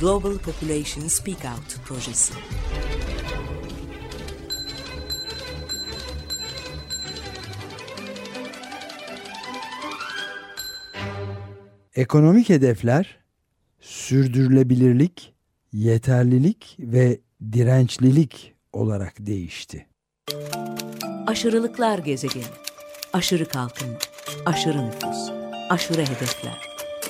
Global Population Speak Out projesi. Ekonomik hedefler sürdürülebilirlik, yeterlilik ve dirençlilik olarak değişti. Aşırılıklar gezegeni. Aşırı kalkınma, aşırı nüfus, aşırı hedefler.